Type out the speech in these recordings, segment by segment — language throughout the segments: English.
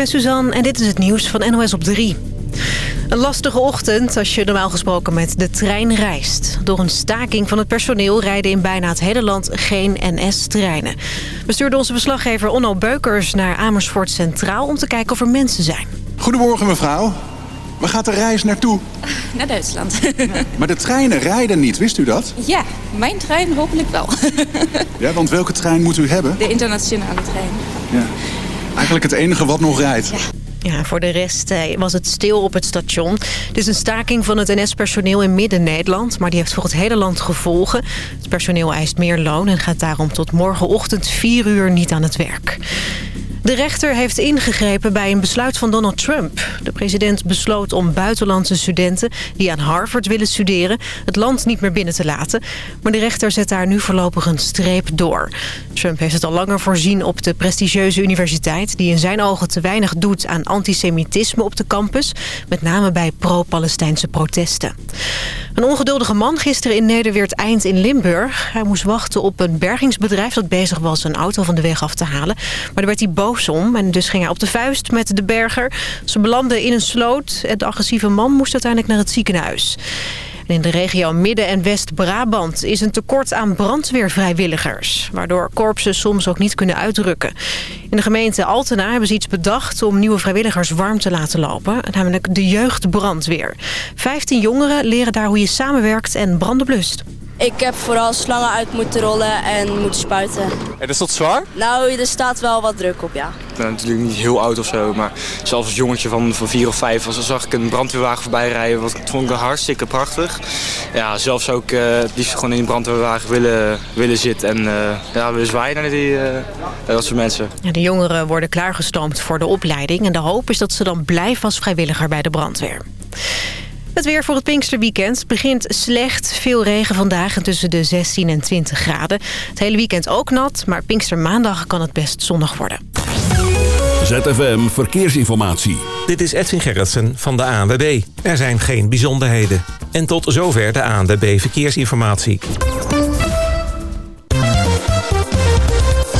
ben Suzanne en dit is het nieuws van NOS op 3. Een lastige ochtend als je normaal gesproken met de trein reist. Door een staking van het personeel rijden in bijna het hele land geen NS-treinen. We stuurden onze verslaggever Onno Beukers naar Amersfoort Centraal... om te kijken of er mensen zijn. Goedemorgen mevrouw. Waar gaat de reis naartoe? Naar Duitsland. Maar de treinen rijden niet, wist u dat? Ja, mijn trein hopelijk wel. Ja, want welke trein moet u hebben? De internationale trein. Ja. Eigenlijk het enige wat nog rijdt. Ja, voor de rest eh, was het stil op het station. Het is een staking van het NS-personeel in Midden-Nederland... maar die heeft voor het hele land gevolgen. Het personeel eist meer loon en gaat daarom tot morgenochtend 4 uur niet aan het werk. De rechter heeft ingegrepen bij een besluit van Donald Trump. De president besloot om buitenlandse studenten die aan Harvard willen studeren... het land niet meer binnen te laten. Maar de rechter zet daar nu voorlopig een streep door. Trump heeft het al langer voorzien op de prestigieuze universiteit... die in zijn ogen te weinig doet aan antisemitisme op de campus. Met name bij pro-Palestijnse protesten. Een ongeduldige man gisteren in Nederweert Eind in Limburg. Hij moest wachten op een bergingsbedrijf dat bezig was een auto van de weg af te halen. Maar daar werd hij boos en dus ging hij op de vuist met de berger. Ze belanden in een sloot de agressieve man moest uiteindelijk naar het ziekenhuis. En in de regio Midden- en West-Brabant is een tekort aan brandweervrijwilligers... waardoor korpsen soms ook niet kunnen uitrukken. In de gemeente Altena hebben ze iets bedacht om nieuwe vrijwilligers warm te laten lopen. Namelijk de jeugdbrandweer. Vijftien jongeren leren daar hoe je samenwerkt en branden blust. Ik heb vooral slangen uit moeten rollen en moeten spuiten. En is dat zwaar? Nou, er staat wel wat druk op, ja. Ik ben natuurlijk niet heel oud of zo, maar zelfs als jongetje van, van vier of vijf... was, zag ik een brandweerwagen voorbij rijden, wat vond ik hartstikke prachtig. Ja, zelf zou ik uh, het liefst gewoon in die brandweerwagen willen, willen zitten... en uh, ja, willen zwaaien naar die, uh, dat soort mensen. Ja, de jongeren worden klaargestoomd voor de opleiding... en de hoop is dat ze dan blijven als vrijwilliger bij de brandweer. Het weer voor het Pinksterweekend begint slecht. Veel regen vandaag en tussen de 16 en 20 graden. Het hele weekend ook nat, maar Pinkstermaandag kan het best zonnig worden. ZFM Verkeersinformatie. Dit is Edwin Gerritsen van de ANWB. Er zijn geen bijzonderheden. En tot zover de ANWB Verkeersinformatie.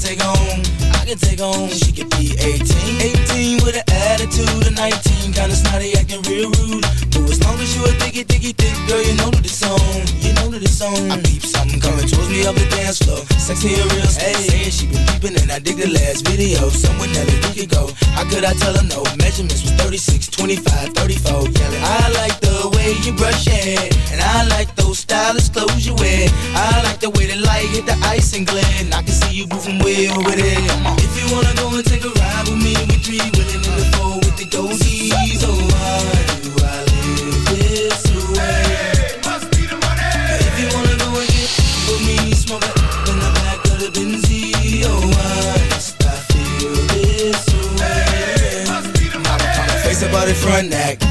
Take home. I can take home. She could be 18, 18 with an attitude of 19, kinda snotty, acting real rude. But as long as you a diggy, diggy, thick girl, you know that it's on. You know that it's on. I peep something coming towards me up the dance floor. Sexy and real. Hey, saying she been peeping and I dig the last video. Someone that we could go. How could I tell her no? Measurements was 36, 25, 34. Yelling, I like the way you brush your hair, and I like those stylish clothes you wear. I like the way the light hit the ice and glint. I can you moving way over there. If you wanna go and take a ride with me, we three willing in the four with the goldies. Oh, why do I live this way? must be the money. If you wanna go and get with me, smoke it in the back of the Benzie. Oh, why must I feel this way? Must be the money. but they front act.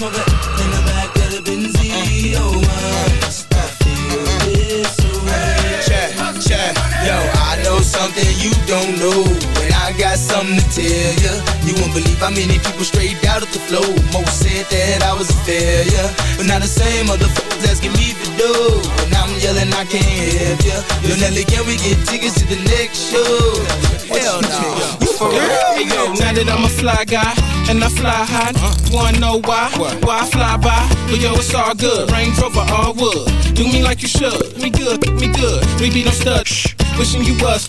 smoke in the back of the Benz. Oh, why must I feel this way? Check, check. Yo, I know something you don't know. And I got something to tell ya. You won't believe how many people straight out of the flow. Most said that I was a failure. But now the same motherfuckers asking me to do. And I'm yelling, I can't help ya. Yo, Nelly, can we get tickets to the next show? Hell no. You for real? Hey yo, now that I'm a fly guy and I fly high, wanna know why? Why I fly by? But yo, it's all good. Range Rover, all wood. Do me like you should. Me good, me good. We be no stud. Wishing you was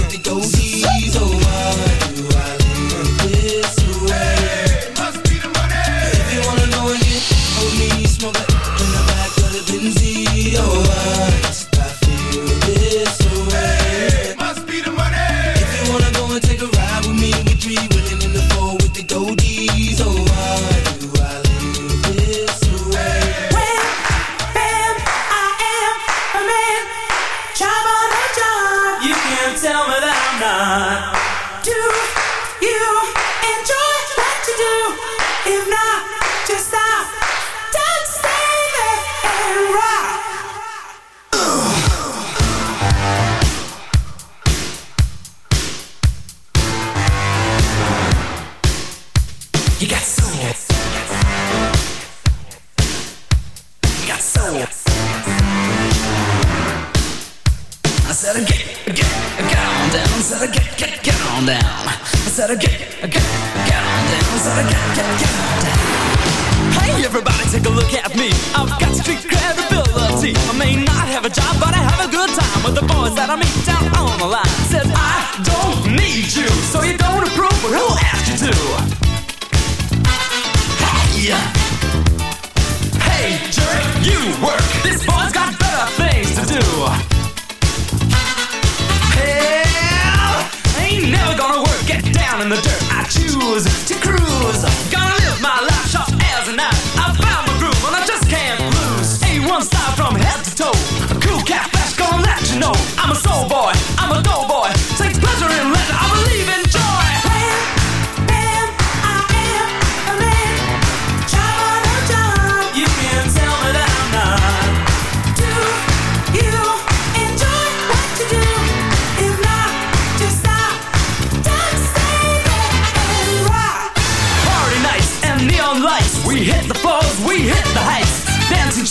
the goatees. Oh, down. I said, get, get, get on down. I said, get, get, get on down. Hey everybody, take a look at me. I've got street credibility. I may not have a job, but I have a good time with the boys that I meet down on the line. Says I don't need you, so you don't approve, but who asked you to? Hey, down in the dirt. I choose to cruise. Gonna live my life sharp as a knife. I found my groove and I just can't lose. A1 style from head to toe. A cool cat flash gonna let you know. I'm a soul boy. I'm a doughboy.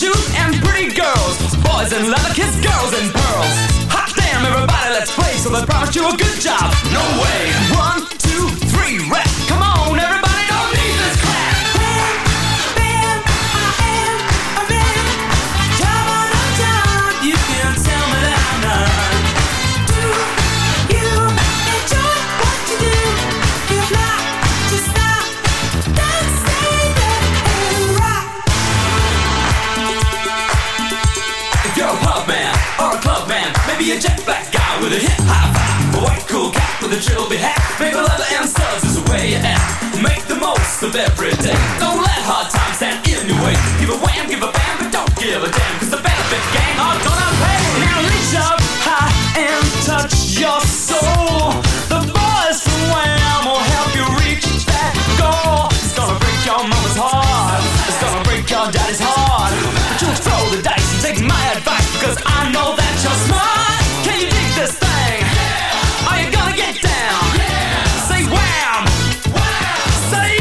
Shoes and pretty girls. Boys and leather kiss, girls and pearls. Hot damn, everybody, let's play. So they promised you a good job. No way. One, two, three, rap. Come on, be a jet black guy with a hip hop vibe. A white cool cat with a trilby hat. Maybe leather and studs is the way you act. Make the most of every day. Don't let hard times stand in your way. Give a wham, give a bam, but don't give a damn. Cause the benefit gang are gonna pay. Now reach up high and touch your soul. The boys from Wham will help you reach that goal. It's gonna break your mama's heart. It's gonna break your daddy's heart the dice and take my advice because I know that you're smart. Can you dig this thing? Yeah. Are you gonna get down? Yeah. Say wham! Wham! Say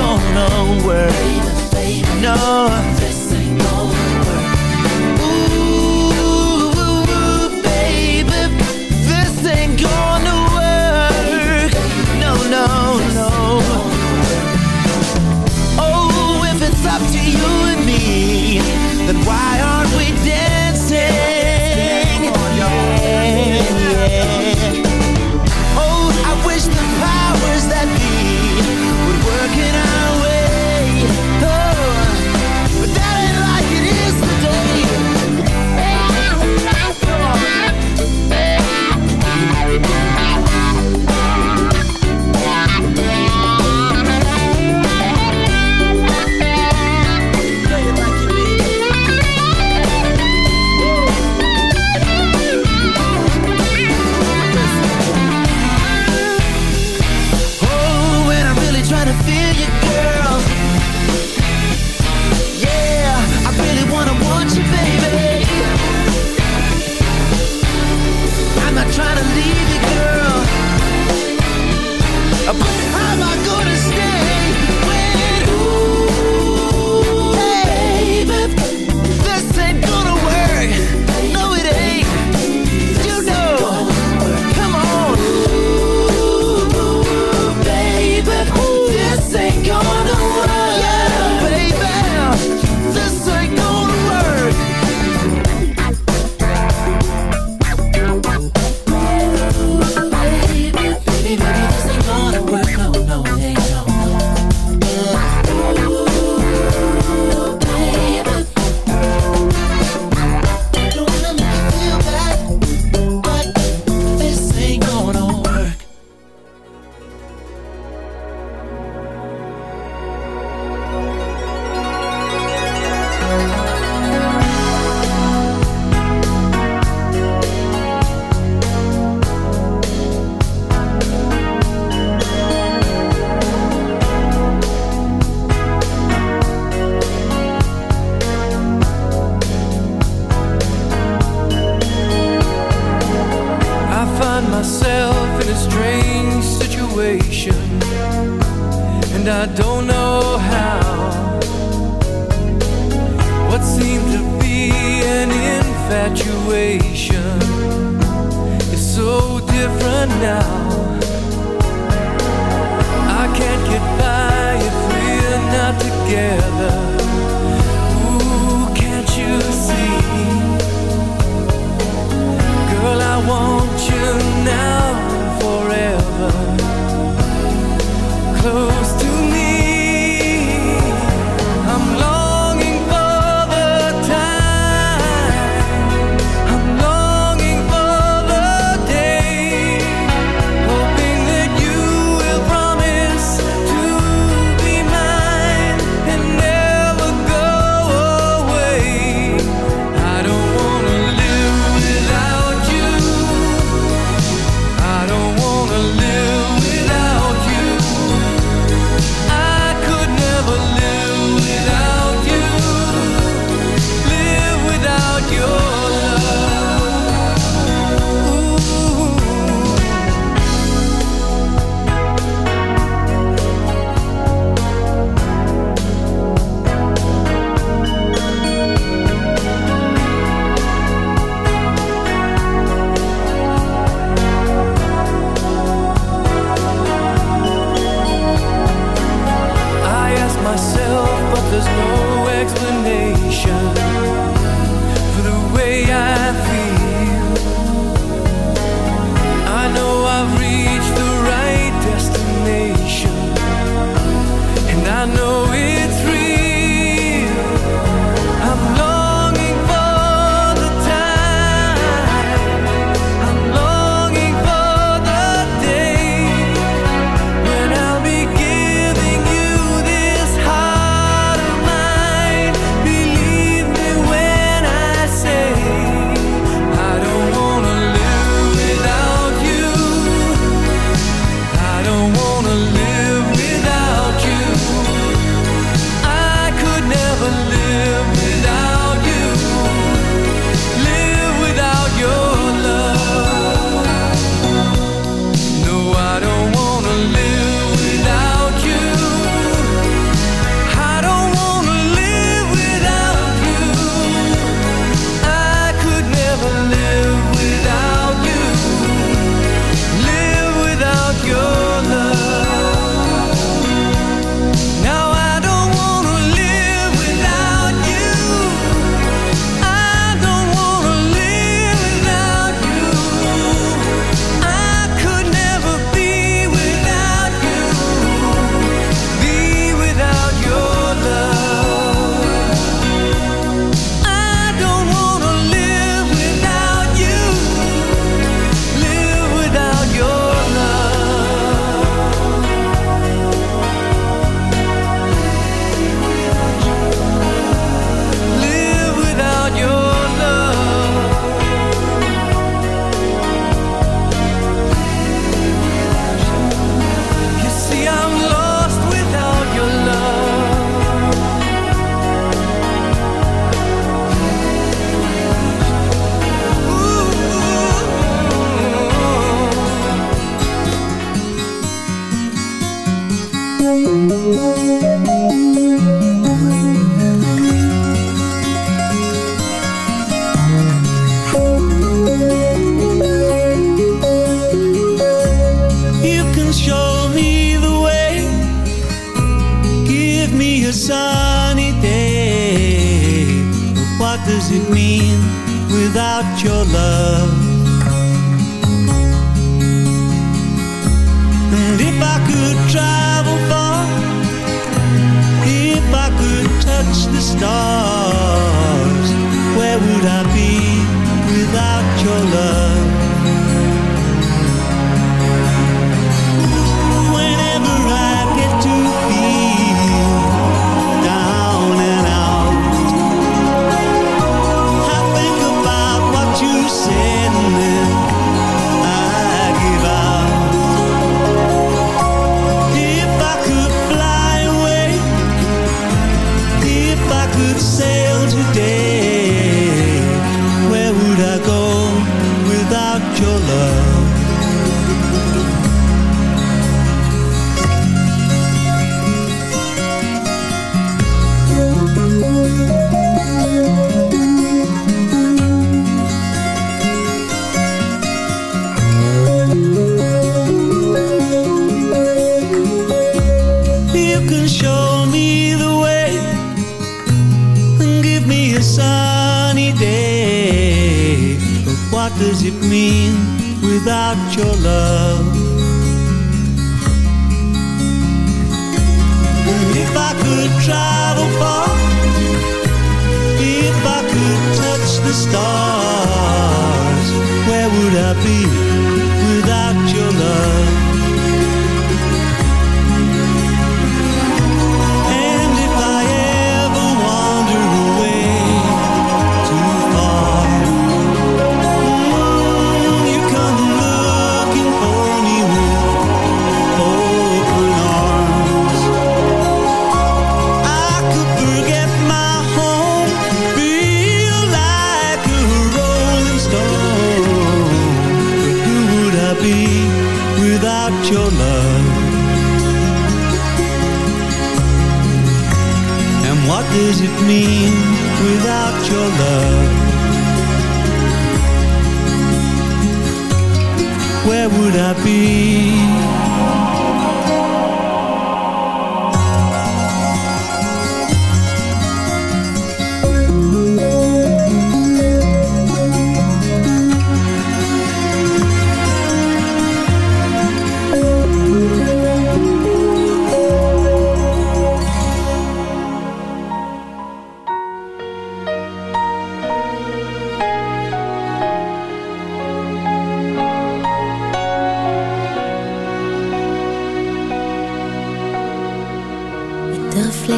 gonna work. No,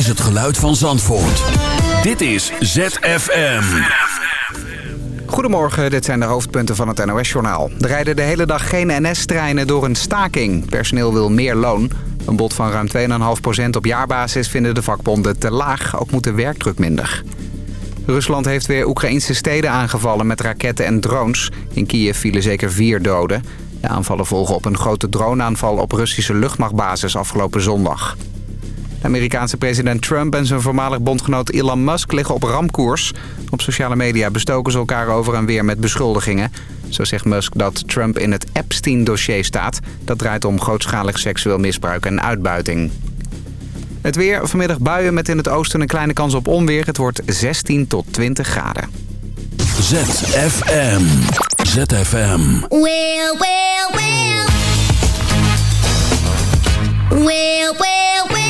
Is het geluid van Zandvoort. Dit is ZFM. Goedemorgen, dit zijn de hoofdpunten van het NOS-journaal. Er rijden de hele dag geen NS-treinen door een staking. Personeel wil meer loon. Een bod van ruim 2,5% op jaarbasis vinden de vakbonden te laag. Ook moet de werkdruk minder. Rusland heeft weer Oekraïnse steden aangevallen met raketten en drones. In Kiev vielen zeker vier doden. De aanvallen volgen op een grote droneaanval op Russische luchtmachtbasis afgelopen zondag. De Amerikaanse president Trump en zijn voormalig bondgenoot Elon Musk liggen op ramkoers. Op sociale media bestoken ze elkaar over en weer met beschuldigingen. Zo zegt Musk dat Trump in het Epstein-dossier staat. Dat draait om grootschalig seksueel misbruik en uitbuiting. Het weer, vanmiddag buien met in het oosten een kleine kans op onweer. Het wordt 16 tot 20 graden. ZFM. ZFM. Well, well, well. Well, well, well.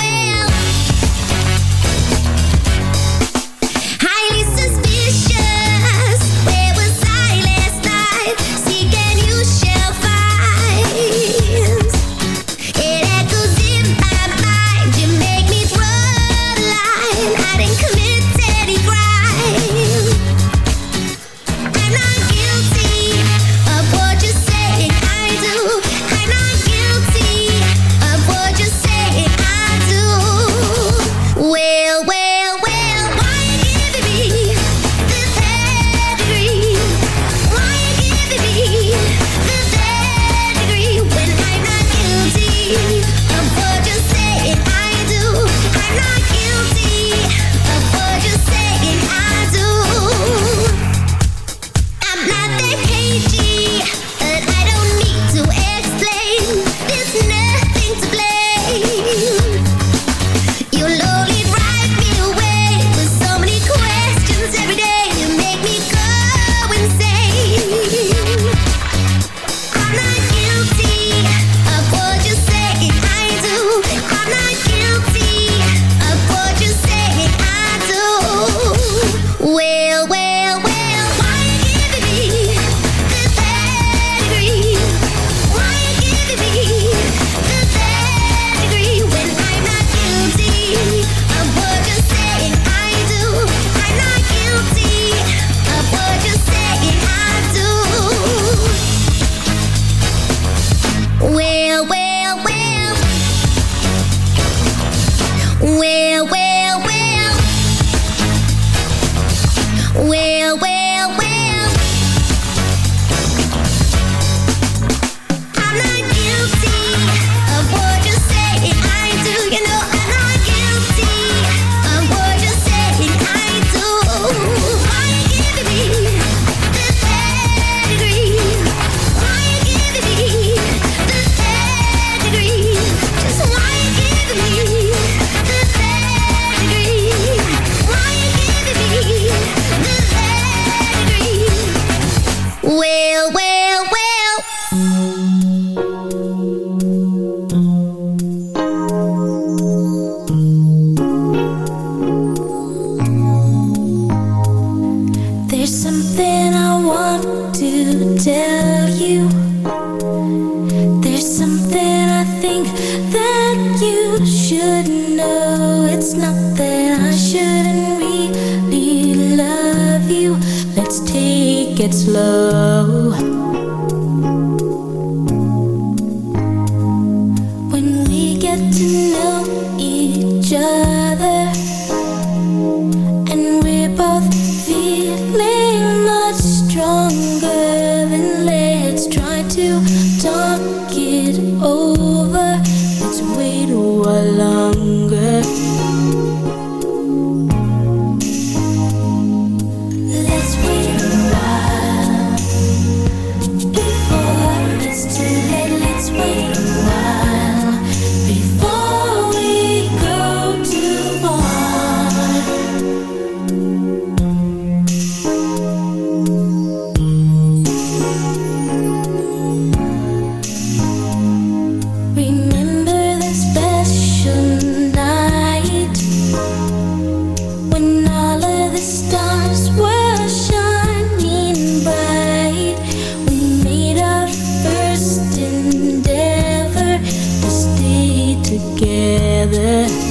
Together.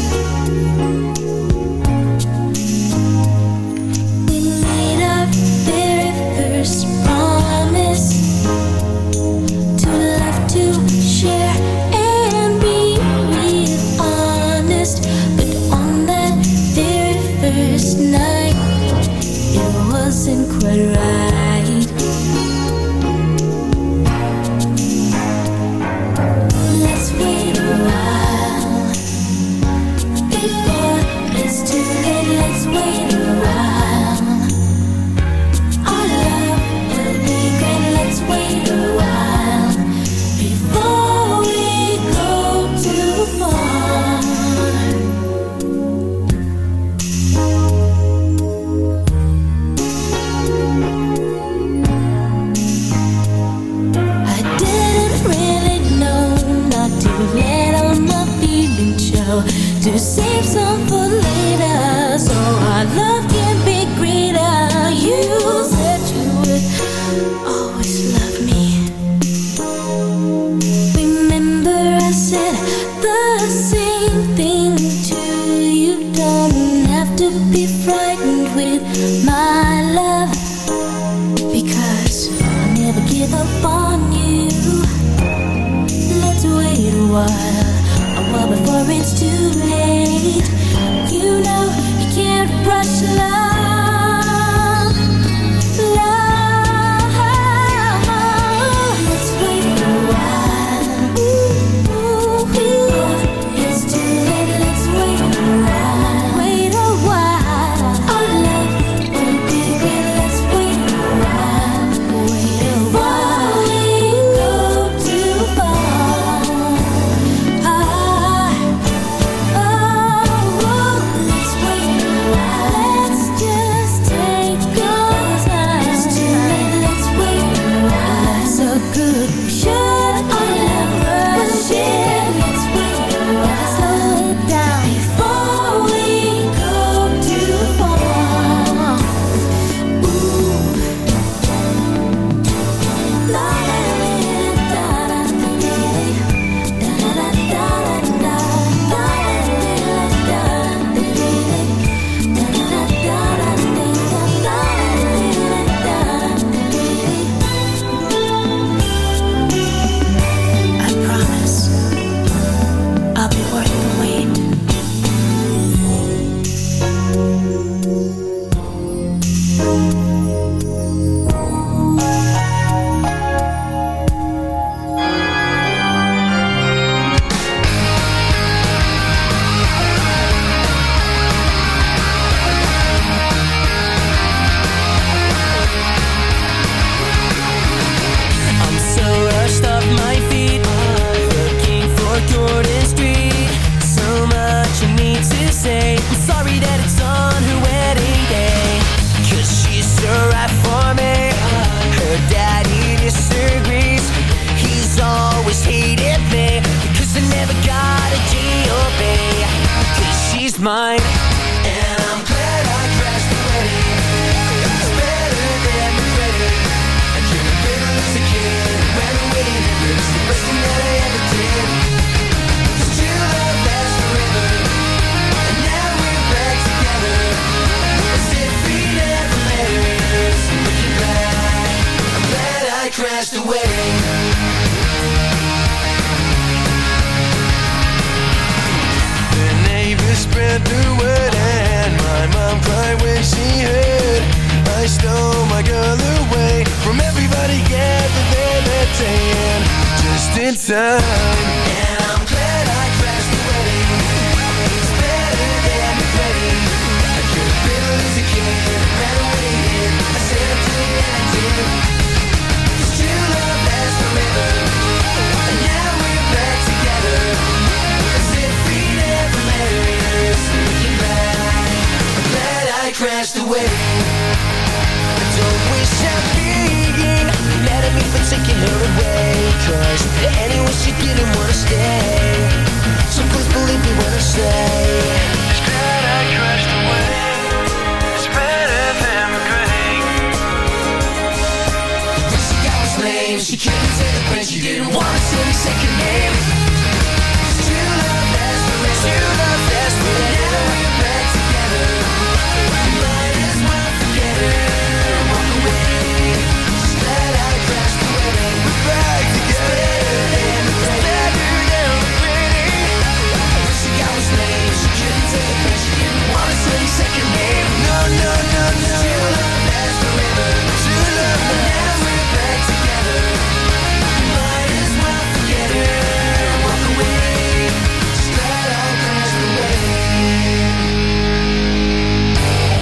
Time.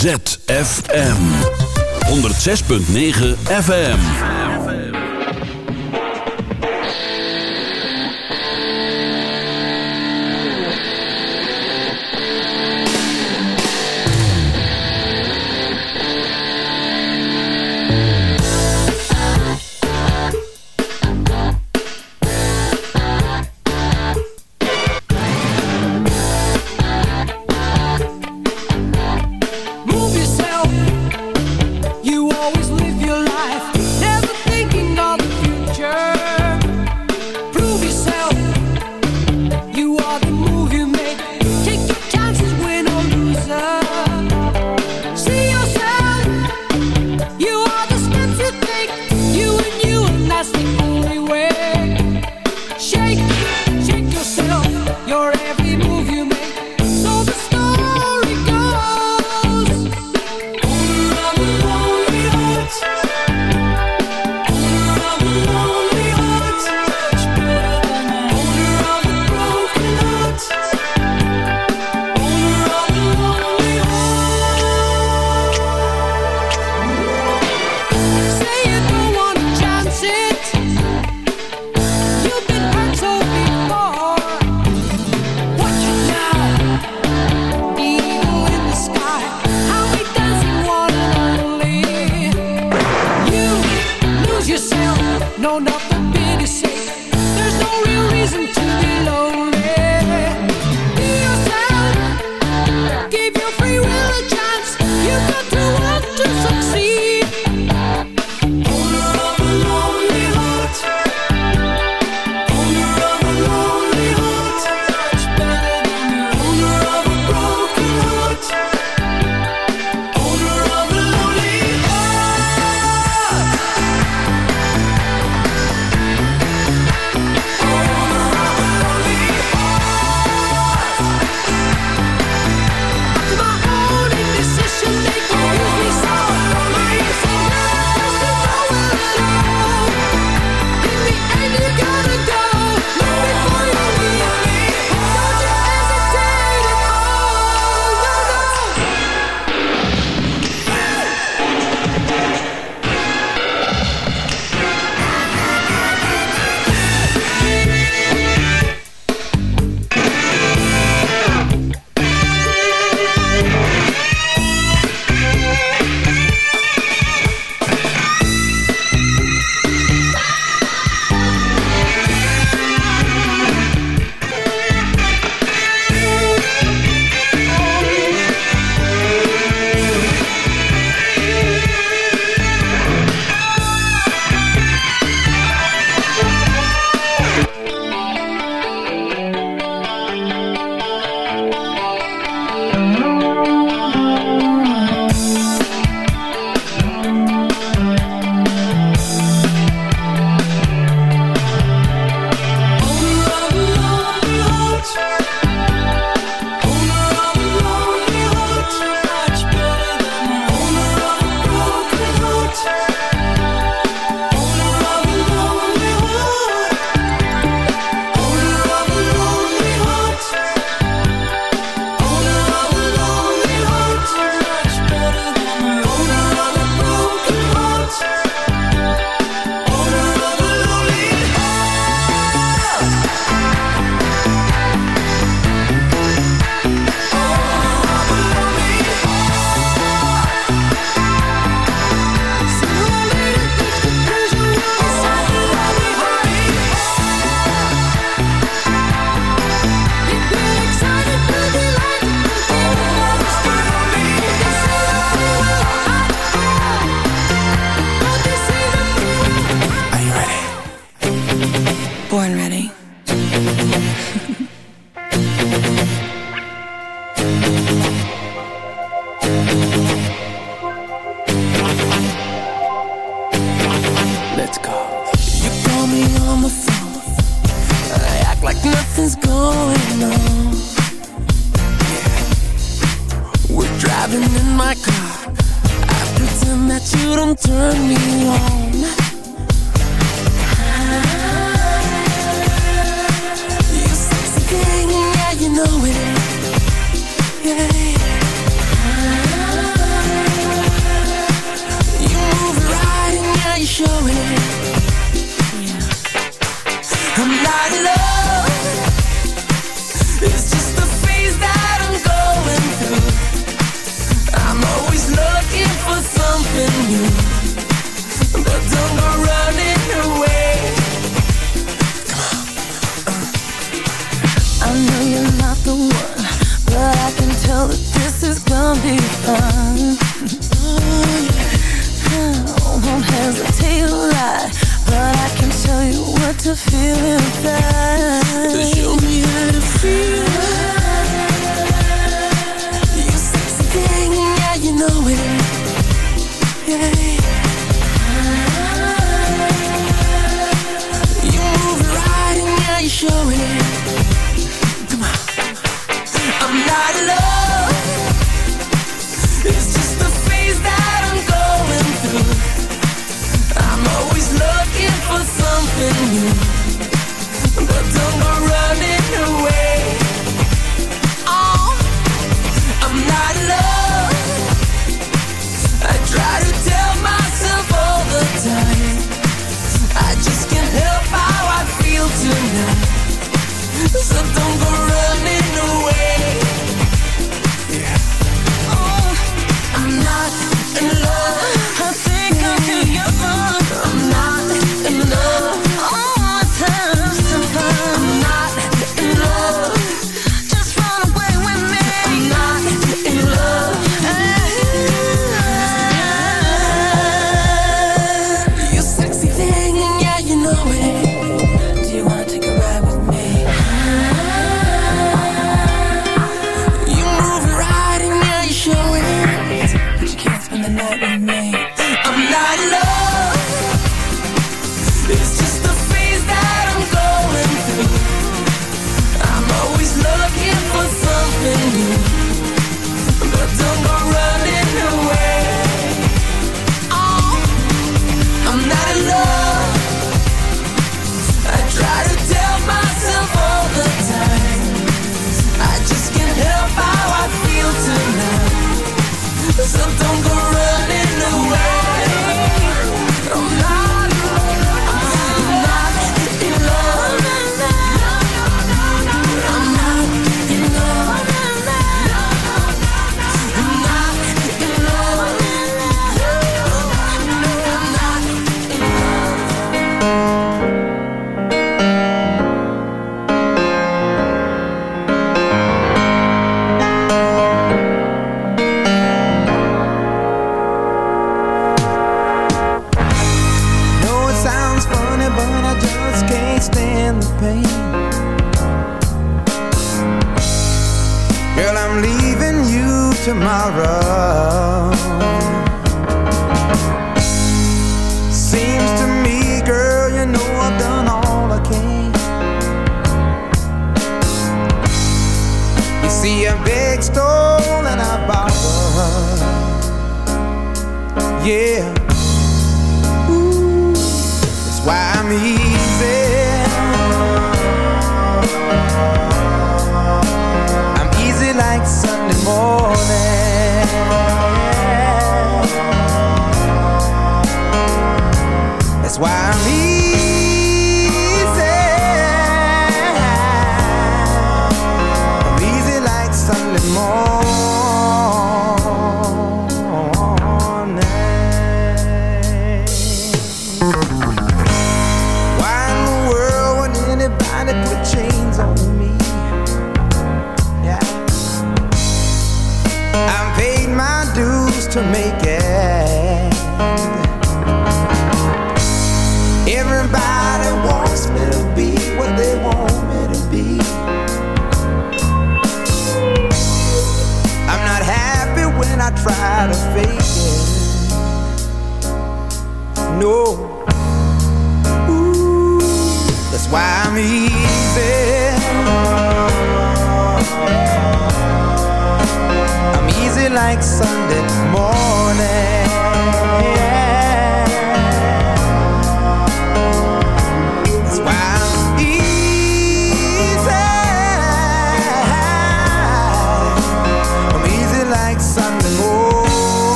ZFM 106.9 FM.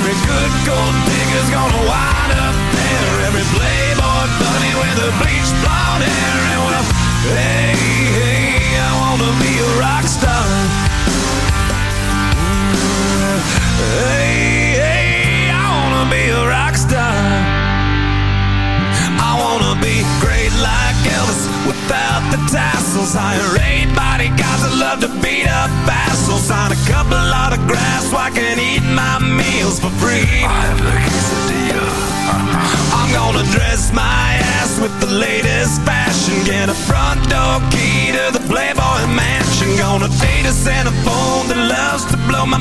Every good gold digger's gonna wind up there. Every playboy bunny with the bleached blonde hair. And well, hey,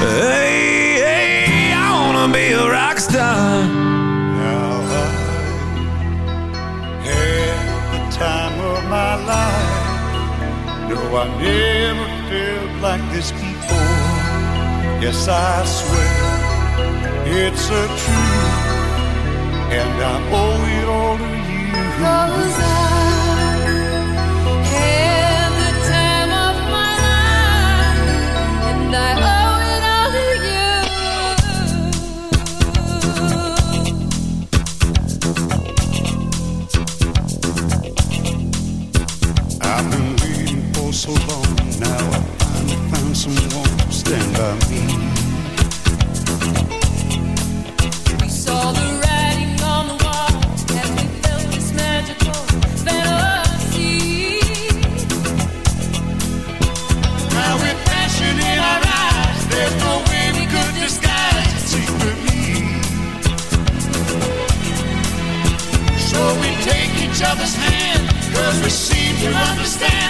Hey, hey, I wanna be a rock star. Now I had the time of my life. No, I never felt like this before. Yes, I swear it's a truth, and I owe it all to you. Cause I had the time of my life, and I each other's hand, cause we seem to understand